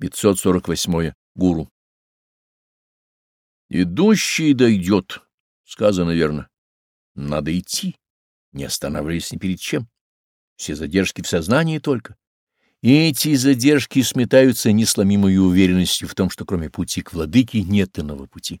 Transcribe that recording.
548. Гуру. «Идущий дойдет», — сказано верно. Надо идти, не останавливаясь ни перед чем. Все задержки в сознании только. И эти задержки сметаются несломимой уверенностью в том, что кроме пути к владыке нет иного пути.